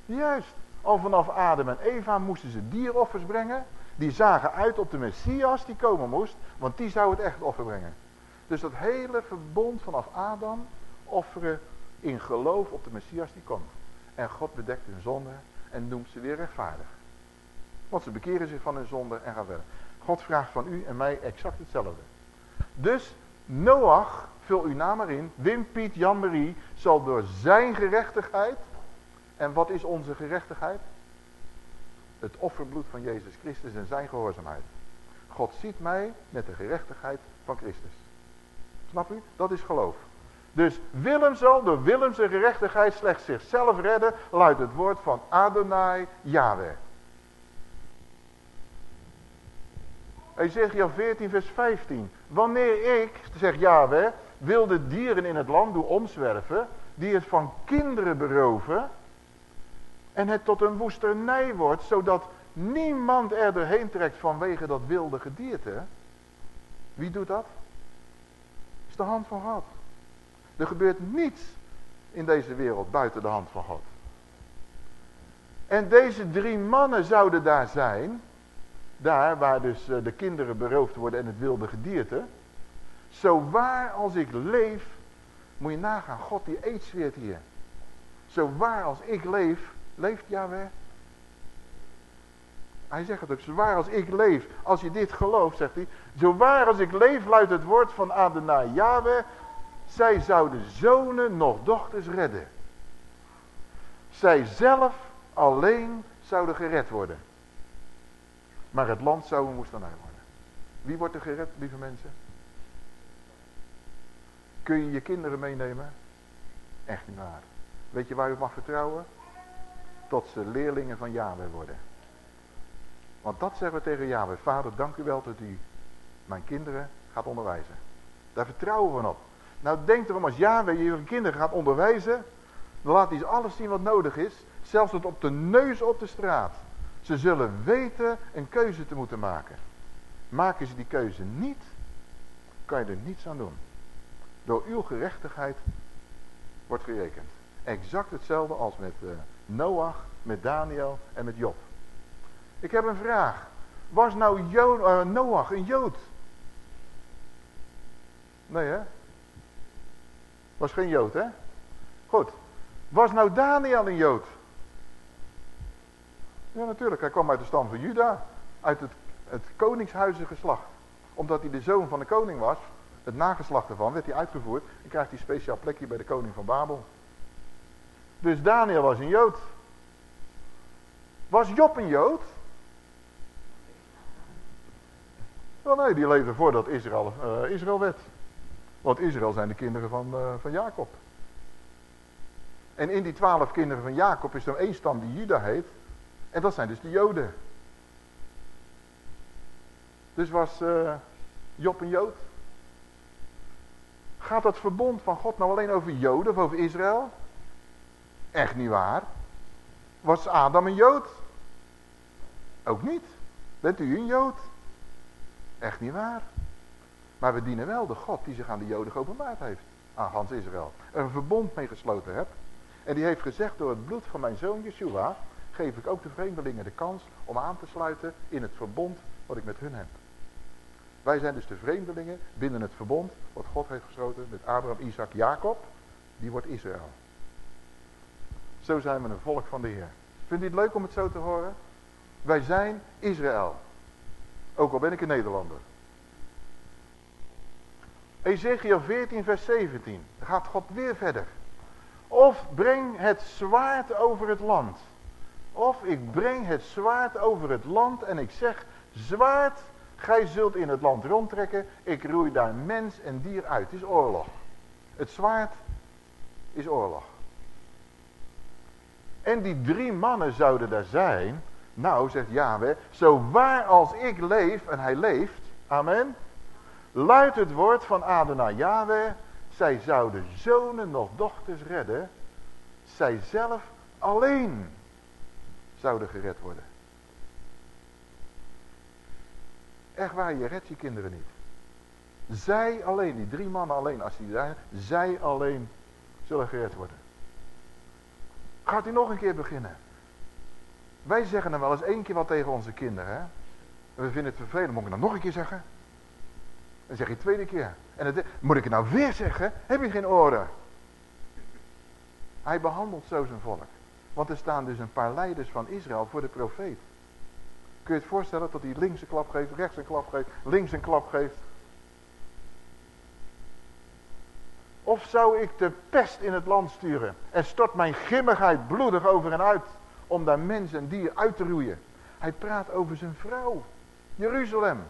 Juist. Al vanaf Adam en Eva moesten ze dieroffers brengen. Die zagen uit op de Messias die komen moest. Want die zou het echt offer brengen. Dus dat hele verbond vanaf Adam offeren in geloof op de Messias die komt. En God bedekt hun zonde en noemt ze weer rechtvaardig. Want ze bekeren zich van hun zonde en gaan verder. God vraagt van u en mij exact hetzelfde. Dus Noach, vul uw naam maar in, Wim, Piet, Jan, Marie, zal door zijn gerechtigheid, en wat is onze gerechtigheid? Het offerbloed van Jezus Christus en zijn gehoorzaamheid. God ziet mij met de gerechtigheid van Christus. Snap u? Dat is geloof. Dus Willem zal door Willemse gerechtigheid slechts zichzelf redden, luidt het woord van Adonai Yahweh. Ezekiel 14 vers 15. Wanneer ik, zegt Yahweh, wil de dieren in het land doen omzwerven, die het van kinderen beroven, en het tot een woesternij wordt, zodat niemand er doorheen trekt vanwege dat wilde gedierte. Wie doet dat? De hand van God. Er gebeurt niets in deze wereld buiten de hand van God. En deze drie mannen zouden daar zijn. Daar waar dus eh, de kinderen beroofd worden en het wilde gedierte. Zo waar als ik leef, moet je nagaan, God die eet zweert hier. Zo waar als ik leef, leeft Yahweh. Hij zegt het ook, zo waar als ik leef, als je dit gelooft, zegt hij. Zo waar als ik leef, luidt het woord van Adonai Yahweh. Zij zouden zonen nog dochters redden. Zij zelf alleen zouden gered worden. Maar het land zou een woestenij worden. Wie wordt er gered, lieve mensen? Kun je je kinderen meenemen? Echt niet waar. Weet je waar je mag vertrouwen? Tot ze leerlingen van Yahweh worden. Want dat zeggen we tegen Yahweh. Vader, dank u wel dat u mijn kinderen gaat onderwijzen. Daar vertrouwen we op. Nou denk erom, als Yahweh je kinderen gaat onderwijzen, dan laat hij alles zien wat nodig is. Zelfs tot op de neus op de straat. Ze zullen weten een keuze te moeten maken. Maken ze die keuze niet, kan je er niets aan doen. Door uw gerechtigheid wordt gerekend. Exact hetzelfde als met uh, Noach, met Daniel en met Job. Ik heb een vraag. Was nou uh, Noach een Jood? Nee hè? Was geen Jood, hè? Goed. Was nou Daniel een Jood? Ja, natuurlijk. Hij kwam uit de stam van Juda. Uit het, het koningshuizen geslacht. Omdat hij de zoon van de koning was, het nageslacht ervan, werd hij uitgevoerd. En krijgt hij een speciaal plekje bij de koning van Babel. Dus Daniel was een Jood. Was Job een Jood? Wel nee, die leefde voordat Israël, uh, Israël werd. Want Israël zijn de kinderen van, uh, van Jacob. En in die twaalf kinderen van Jacob is er één stam die Juda heet. En dat zijn dus de Joden. Dus was uh, Job een Jood? Gaat dat verbond van God nou alleen over Joden of over Israël? Echt niet waar. Was Adam een Jood? Ook niet. Bent u een Jood? Echt niet waar. Maar we dienen wel de God die zich aan de Joden geopenbaard heeft. Aan Hans Israël. Er een verbond mee gesloten hebt. En die heeft gezegd door het bloed van mijn zoon Yeshua. Geef ik ook de vreemdelingen de kans om aan te sluiten in het verbond wat ik met hun heb. Wij zijn dus de vreemdelingen binnen het verbond wat God heeft gesloten met Abraham, Isaac, Jacob. Die wordt Israël. Zo zijn we een volk van de Heer. Vindt u het leuk om het zo te horen? Wij zijn Israël. Ook al ben ik een Nederlander. Ezekiel 14 vers 17. Dan gaat God weer verder. Of breng het zwaard over het land. Of ik breng het zwaard over het land en ik zeg, zwaard, gij zult in het land rondtrekken. Ik roei daar mens en dier uit. Het is oorlog. Het zwaard is oorlog. En die drie mannen zouden daar zijn. Nou, zegt Yahweh, zo waar als ik leef, en hij leeft, amen. Luidt het woord van Adonai Yahweh, zij zouden zonen nog dochters redden. Zij zelf alleen zouden gered worden. Echt waar, je redt je kinderen niet. Zij alleen, die drie mannen alleen, als die daar zij alleen zullen gered worden. Gaat hij nog een keer beginnen. Wij zeggen dan wel eens één keer wat tegen onze kinderen. Hè? We vinden het vervelend, moet ik dan nog een keer zeggen? Dan zeg je tweede keer. En het, moet ik het nou weer zeggen? Heb je geen oren? Hij behandelt zo zijn volk. Want er staan dus een paar leiders van Israël voor de profeet. Kun je het voorstellen dat hij links een klap geeft, rechts een klap geeft, links een klap geeft? Of zou ik de pest in het land sturen en stort mijn grimmigheid bloedig over en uit om daar mens en dier uit te roeien? Hij praat over zijn vrouw, Jeruzalem.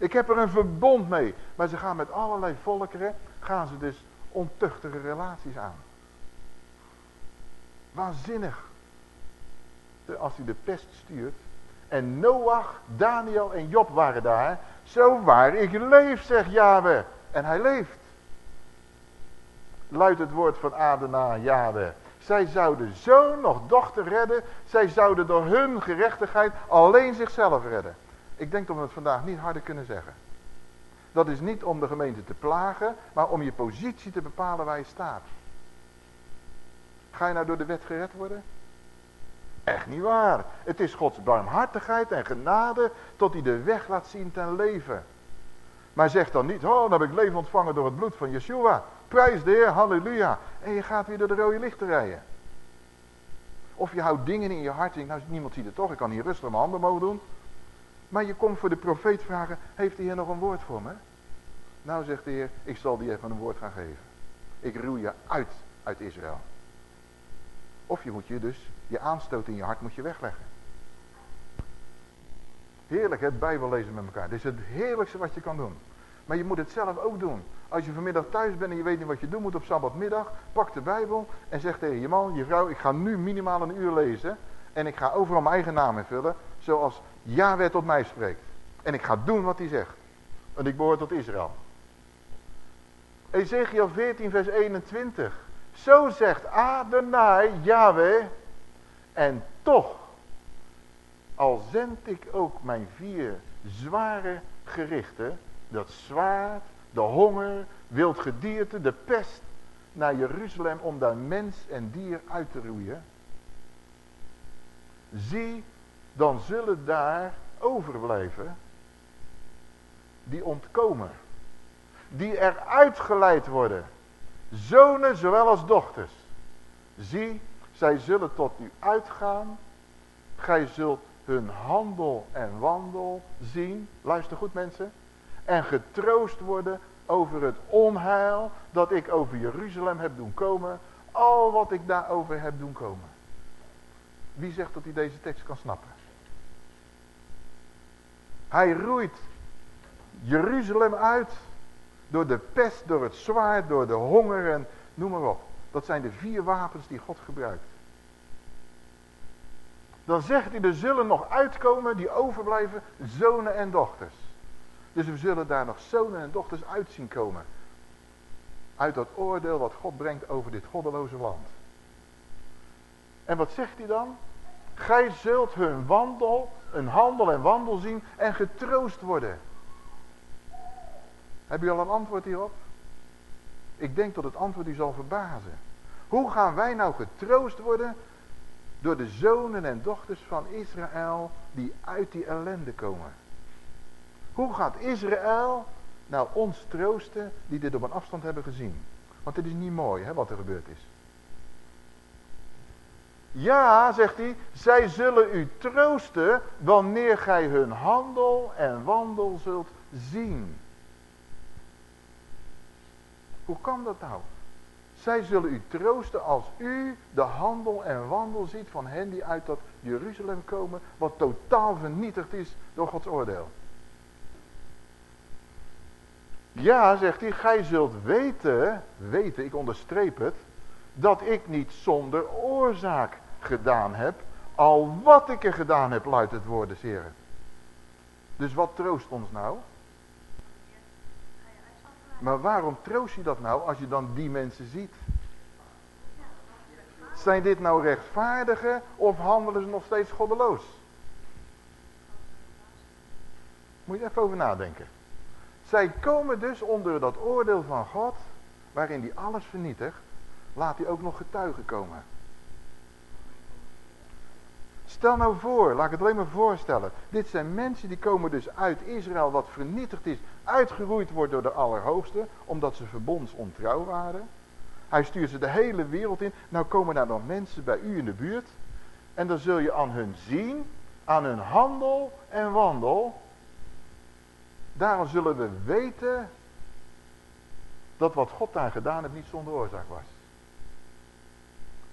Ik heb er een verbond mee. Maar ze gaan met allerlei volkeren, gaan ze dus ontuchtige relaties aan. Waanzinnig. Als hij de pest stuurt. En Noach, Daniel en Job waren daar. Zo waar ik leef, zegt Yahweh. En hij leeft. Luidt het woord van Adena, Yahweh. Zij zouden zoon nog dochter redden. Zij zouden door hun gerechtigheid alleen zichzelf redden. Ik denk dat we het vandaag niet harder kunnen zeggen. Dat is niet om de gemeente te plagen, maar om je positie te bepalen waar je staat. Ga je nou door de wet gered worden? Echt niet waar. Het is Gods barmhartigheid en genade tot hij de weg laat zien ten leven. Maar zeg dan niet, oh dan heb ik leven ontvangen door het bloed van Yeshua. Prijs de Heer, halleluja. En je gaat weer door de rode lichten rijden. Of je houdt dingen in je hart nou niemand ziet het toch, ik kan hier rustig mijn handen mogen doen. Maar je komt voor de profeet vragen, heeft de Heer nog een woord voor me? Nou zegt de Heer, ik zal die even een woord gaan geven. Ik roei je uit, uit Israël. Of je moet je dus, je aanstoot in je hart moet je wegleggen. Heerlijk het Bijbel lezen met elkaar. Dit is het heerlijkste wat je kan doen. Maar je moet het zelf ook doen. Als je vanmiddag thuis bent en je weet niet wat je doen moet op Sabbatmiddag, pak de Bijbel en zeg tegen je man, je vrouw, ik ga nu minimaal een uur lezen. En ik ga overal mijn eigen naam invullen, zoals Yahweh tot mij spreekt. En ik ga doen wat hij zegt. Want ik behoor tot Israël. Ezekiel 14 vers 21. Zo zegt Adonai, Yahweh. En toch, al zend ik ook mijn vier zware gerichten. Dat zwaard, de honger, wild gedierte, de pest. Naar Jeruzalem om daar mens en dier uit te roeien. Zie, dan zullen daar overblijven die ontkomen. Die eruit geleid worden. Zonen zowel als dochters. Zie, zij zullen tot u uitgaan. Gij zult hun handel en wandel zien. Luister goed mensen. En getroost worden over het onheil dat ik over Jeruzalem heb doen komen. Al wat ik daarover heb doen komen. Wie zegt dat hij deze tekst kan snappen? Hij roeit Jeruzalem uit door de pest, door het zwaard, door de honger en noem maar op. Dat zijn de vier wapens die God gebruikt. Dan zegt hij, er zullen nog uitkomen die overblijven, zonen en dochters. Dus we zullen daar nog zonen en dochters uit zien komen. Uit dat oordeel wat God brengt over dit goddeloze land. En wat zegt hij dan? Gij zult hun wandel, een handel en wandel zien en getroost worden. Heb je al een antwoord hierop? Ik denk dat het antwoord u zal verbazen. Hoe gaan wij nou getroost worden door de zonen en dochters van Israël die uit die ellende komen? Hoe gaat Israël nou ons troosten die dit op een afstand hebben gezien? Want het is niet mooi hè, wat er gebeurd is. Ja, zegt hij, zij zullen u troosten wanneer gij hun handel en wandel zult zien. Hoe kan dat nou? Zij zullen u troosten als u de handel en wandel ziet van hen die uit dat Jeruzalem komen, wat totaal vernietigd is door Gods oordeel. Ja, zegt hij, gij zult weten, weten, ik onderstreep het, dat ik niet zonder oorzaak gedaan heb, al wat ik er gedaan heb, luidt het woord des Heren. Dus wat troost ons nou? Maar waarom troost je dat nou als je dan die mensen ziet? Zijn dit nou rechtvaardigen of handelen ze nog steeds goddeloos? Moet je even over nadenken. Zij komen dus onder dat oordeel van God, waarin hij alles vernietigt, laat hij ook nog getuigen komen. Stel nou voor, laat ik het alleen maar voorstellen. Dit zijn mensen die komen dus uit Israël wat vernietigd is, uitgeroeid wordt door de Allerhoogste, omdat ze verbondsontrouw waren. Hij stuurt ze de hele wereld in. Nou komen daar dan mensen bij u in de buurt. En dan zul je aan hun zien, aan hun handel en wandel. Daarom zullen we weten dat wat God daar gedaan heeft niet zonder oorzaak was.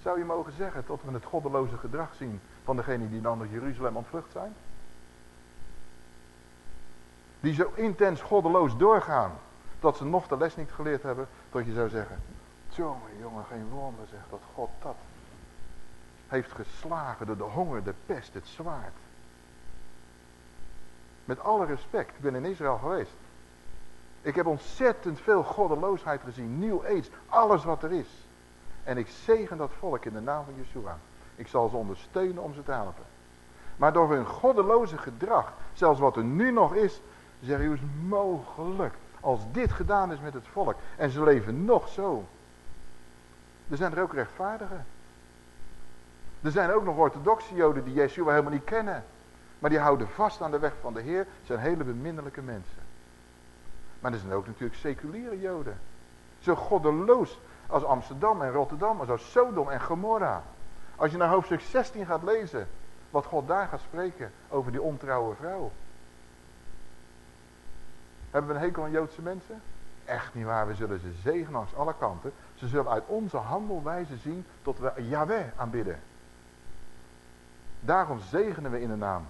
Zou je mogen zeggen dat we het goddeloze gedrag zien van degenen die dan naar Jeruzalem ontvlucht zijn? Die zo intens goddeloos doorgaan, dat ze nog de les niet geleerd hebben, dat je zou zeggen, jongen, jongen, geen wonder zegt dat God dat heeft geslagen door de honger, de pest, het zwaard. Met alle respect, ik ben in Israël geweest. Ik heb ontzettend veel goddeloosheid gezien, nieuw aids, alles wat er is. En ik zegen dat volk in de naam van Yeshua. Ik zal ze ondersteunen om ze te helpen. Maar door hun goddeloze gedrag, zelfs wat er nu nog is, zeg je hoe is mogelijk. Als dit gedaan is met het volk en ze leven nog zo. Er zijn er ook rechtvaardigen. Er zijn ook nog orthodoxe joden die Yeshua helemaal niet kennen. Maar die houden vast aan de weg van de Heer. zijn hele beminnelijke mensen. Maar er zijn ook natuurlijk seculiere joden. Zo goddeloos als Amsterdam en Rotterdam, als Sodom en Gomorra. Als je naar hoofdstuk 16 gaat lezen, wat God daar gaat spreken over die ontrouwe vrouw. Hebben we een hekel aan Joodse mensen? Echt niet waar, we zullen ze zegenen langs alle kanten. Ze zullen uit onze handelwijze zien tot we Yahweh aanbidden. Daarom zegenen we in de naam.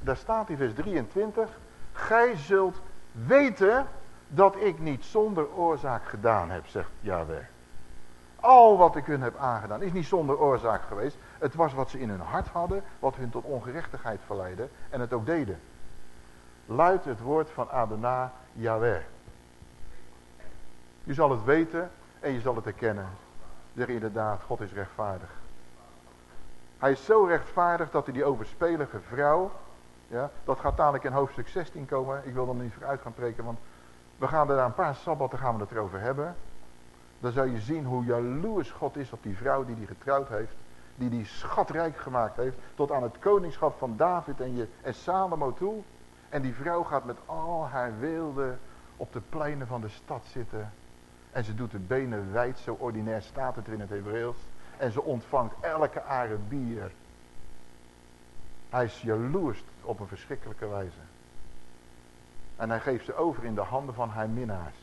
Daar staat in vers 23. Gij zult weten dat ik niet zonder oorzaak gedaan heb, zegt Yahweh. Al wat ik hun heb aangedaan is niet zonder oorzaak geweest. Het was wat ze in hun hart hadden, wat hun tot ongerechtigheid verleidde en het ook deden. Luidt het woord van Adonai Yahweh. Je zal het weten en je zal het herkennen. Zeg inderdaad, God is rechtvaardig. Hij is zo rechtvaardig dat hij die overspelige vrouw, ja, dat gaat dadelijk in hoofdstuk 16 komen. Ik wil er niet voor uit gaan preken, want we gaan er een paar sabbatten gaan we het erover hebben. Dan zal je zien hoe jaloers God is op die vrouw die die getrouwd heeft. Die die schatrijk gemaakt heeft. Tot aan het koningschap van David en, je, en Salomo toe. En die vrouw gaat met al haar weelde op de pleinen van de stad zitten. En ze doet de benen wijd, zo ordinair staat het in het Hebreeuws. En ze ontvangt elke Arabier. Hij is jaloers op een verschrikkelijke wijze. En hij geeft ze over in de handen van haar minnaars.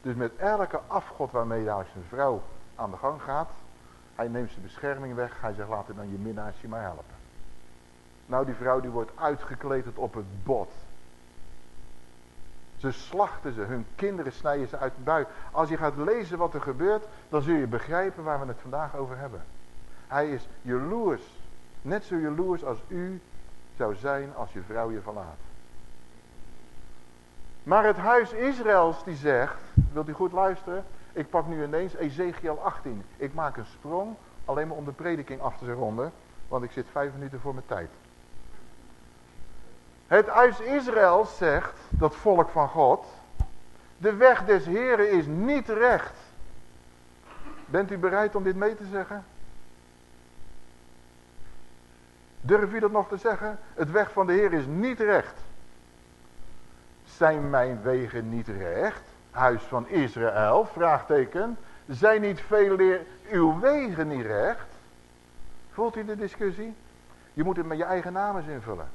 Dus met elke afgod waarmee hij zijn vrouw aan de gang gaat. Hij neemt zijn bescherming weg. Hij zegt laat dan je minnaars je maar helpen. Nou die vrouw die wordt uitgekleed tot op het bot. Ze slachten ze, hun kinderen snijden ze uit de bui. Als je gaat lezen wat er gebeurt, dan zul je begrijpen waar we het vandaag over hebben. Hij is jaloers, net zo jaloers als u zou zijn als je vrouw je verlaat. Maar het huis Israëls die zegt, wilt u goed luisteren? Ik pak nu ineens Ezekiel 18. Ik maak een sprong, alleen maar om de prediking af te ronden, want ik zit vijf minuten voor mijn tijd. Het huis Israël zegt, dat volk van God, de weg des Heren is niet recht. Bent u bereid om dit mee te zeggen? Durf u dat nog te zeggen? Het weg van de Heer is niet recht. Zijn mijn wegen niet recht? Huis van Israël, vraagteken. Zijn niet veel leer uw wegen niet recht? Voelt u de discussie? Je moet het met je eigen naam eens invullen.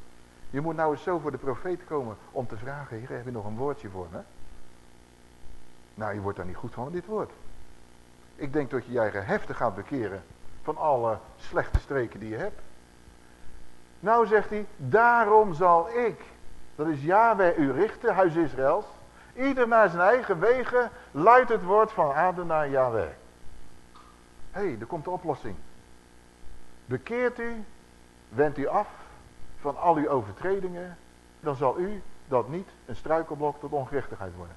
Je moet nou eens zo voor de profeet komen om te vragen, hier heb je nog een woordje voor me? Nou, je wordt daar niet goed van dit woord. Ik denk dat je je eigen heftig gaat bekeren van alle slechte streken die je hebt. Nou zegt hij, daarom zal ik, dat is Yahweh u richten, huis Israëls, ieder naar zijn eigen wegen, luidt het woord van Adonai Yahweh. Hé, hey, er komt de oplossing. Bekeert u, wendt u af van al uw overtredingen, dan zal u dat niet een struikelblok tot ongerechtigheid worden.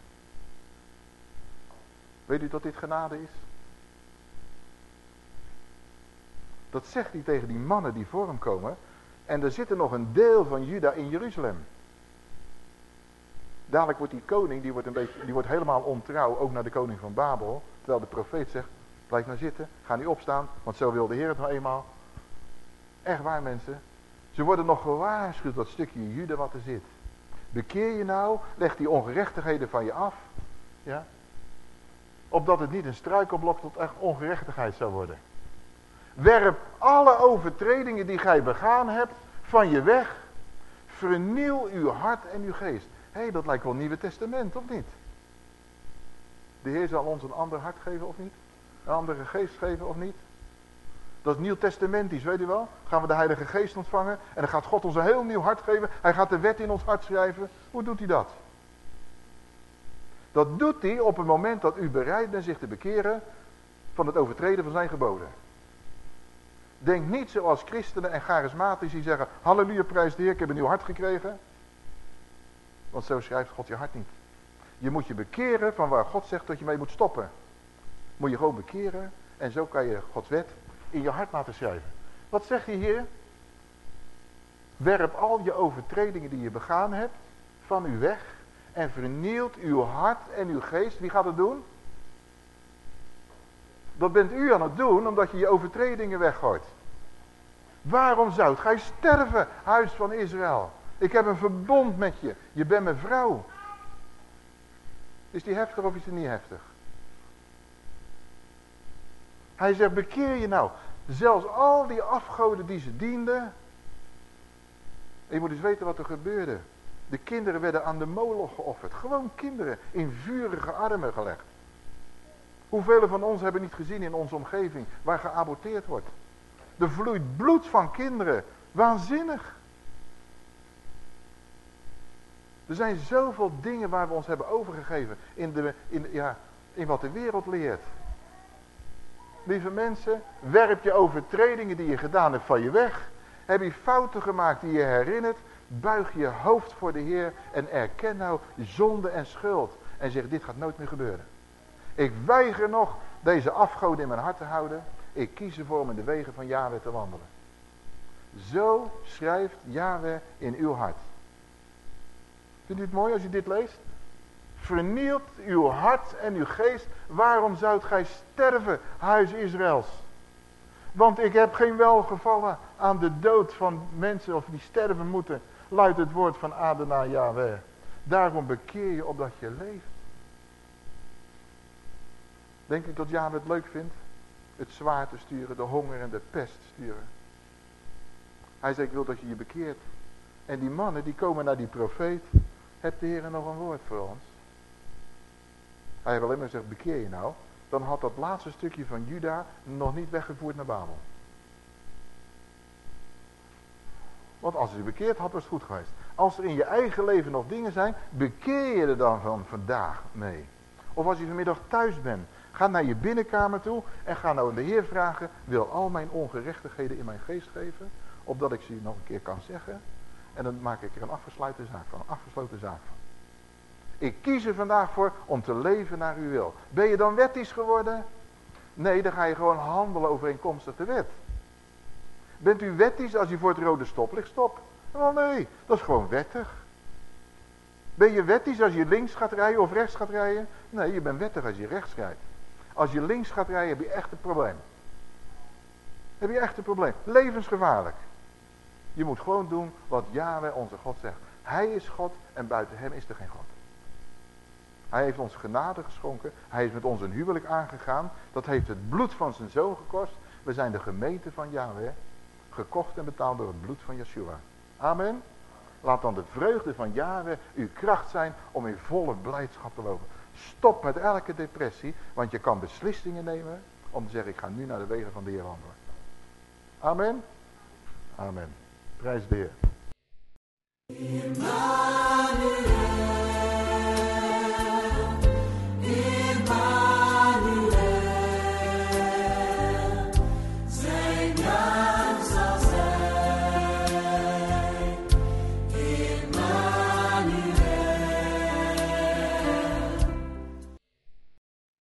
Weet u dat dit genade is? Dat zegt hij tegen die mannen die voor hem komen. En er zit nog een deel van Juda in Jeruzalem. Dadelijk wordt die koning, die wordt, een beetje, die wordt helemaal ontrouw, ook naar de koning van Babel. Terwijl de profeet zegt, blijf nou zitten, ga niet opstaan, want zo wil de Heer het nou eenmaal. Echt waar mensen. Ze worden nog gewaarschuwd dat stukje Juda wat er zit. Bekeer je nou, leg die ongerechtigheden van je af. Ja? Opdat het niet een struikelblok tot echt ongerechtigheid zou worden. Werp alle overtredingen die gij begaan hebt van je weg. Verniel uw hart en uw geest. Hey, dat lijkt wel Nieuwe Testament, of niet? De Heer zal ons een ander hart geven, of niet? Een andere geest geven, of niet? Dat is Nieuw Testamentisch, weet u wel? Gaan we de Heilige Geest ontvangen en dan gaat God ons een heel nieuw hart geven. Hij gaat de wet in ons hart schrijven. Hoe doet hij dat? Dat doet hij op het moment dat u bereid bent zich te bekeren van het overtreden van zijn geboden. Denk niet zoals christenen en charismatici zeggen, halleluja prijs de Heer, ik heb een nieuw hart gekregen. Want zo schrijft God je hart niet. Je moet je bekeren van waar God zegt dat je mee moet stoppen. Moet je gewoon bekeren en zo kan je Gods wet in je hart laten schrijven. Wat zegt hij hier? Werp al je overtredingen die je begaan hebt van u weg en vernielt uw hart en uw geest. Wie gaat het doen? Dat bent u aan het doen omdat je je overtredingen weggooit. Waarom zou gij sterven, huis van Israël? Ik heb een verbond met je. Je bent mijn vrouw. Is die heftig of is die niet heftig? Hij zegt, bekeer je nou. Zelfs al die afgoden die ze dienden. je moet eens weten wat er gebeurde. De kinderen werden aan de molen geofferd. Gewoon kinderen in vurige armen gelegd. Hoeveel van ons hebben niet gezien in onze omgeving waar geaborteerd wordt? Er vloeit bloed van kinderen. Waanzinnig. Er zijn zoveel dingen waar we ons hebben overgegeven in, de, in, ja, in wat de wereld leert. Lieve mensen, werp je overtredingen die je gedaan hebt van je weg. Heb je fouten gemaakt die je herinnert. Buig je hoofd voor de Heer en erken nou zonde en schuld. En zeg dit gaat nooit meer gebeuren. Ik weiger nog deze afgoden in mijn hart te houden. Ik kies ervoor om in de wegen van Yahweh te wandelen. Zo schrijft Yahweh in uw hart. Vindt u het mooi als u dit leest? Vernielt uw hart en uw geest. Waarom zoudt gij sterven, huis Israëls? Want ik heb geen welgevallen aan de dood van mensen of die sterven moeten. Luidt het woord van Adonai Yahweh. Daarom bekeer je opdat je leeft. Denk ik dat Yahweh het leuk vindt? Het zwaar te sturen, de honger en de pest sturen. Hij zei, ik wil dat je je bekeert. En die mannen die komen naar die profeet. Hebt de Heer nog een woord voor ons? Hij heeft alleen maar gezegd, bekeer je nou. Dan had dat laatste stukje van Juda nog niet weggevoerd naar Babel. Want als je bekeert had, was het goed geweest. Als er in je eigen leven nog dingen zijn, bekeer je er dan van vandaag mee. Of als je vanmiddag thuis bent, ga naar je binnenkamer toe en ga nou de Heer vragen, wil al mijn ongerechtigheden in mijn geest geven, opdat ik ze nog een keer kan zeggen. En dan maak ik er een afgesloten zaak van, een afgesloten zaak van. Ik kies er vandaag voor om te leven naar uw wil. Ben je dan wettisch geworden? Nee, dan ga je gewoon handelen overeenkomstig de wet. Bent u wettisch als u voor het rode stoplicht stopt? Oh nee, dat is gewoon wettig. Ben je wettisch als je links gaat rijden of rechts gaat rijden? Nee, je bent wettig als je rechts rijdt. Als je links gaat rijden heb je echt een probleem. Heb je echt een probleem. Levensgevaarlijk. Je moet gewoon doen wat Yahweh onze God zegt. Hij is God en buiten hem is er geen God. Hij heeft ons genade geschonken. Hij is met ons een huwelijk aangegaan. Dat heeft het bloed van zijn zoon gekost. We zijn de gemeente van Yahweh. Gekocht en betaald door het bloed van Yeshua. Amen. Laat dan de vreugde van Yahweh uw kracht zijn om in volle blijdschap te lopen. Stop met elke depressie, want je kan beslissingen nemen om te zeggen, ik ga nu naar de wegen van de Heer wandelen. Amen. Amen. Prijs be Heer. Emmanuel, Emmanuel.